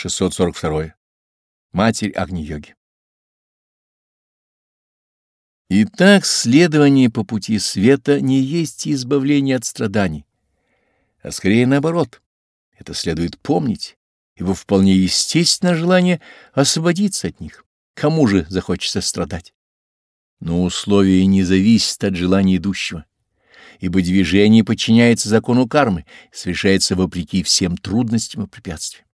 642. Матерь Агни-йоги. Итак, следование по пути света не есть избавление от страданий, а скорее наоборот. Это следует помнить, ибо вполне естественно желание освободиться от них. Кому же захочется страдать? Но условие не зависит от желания идущего, ибо движение подчиняется закону кармы, совершается вопреки всем трудностям и препятствиям.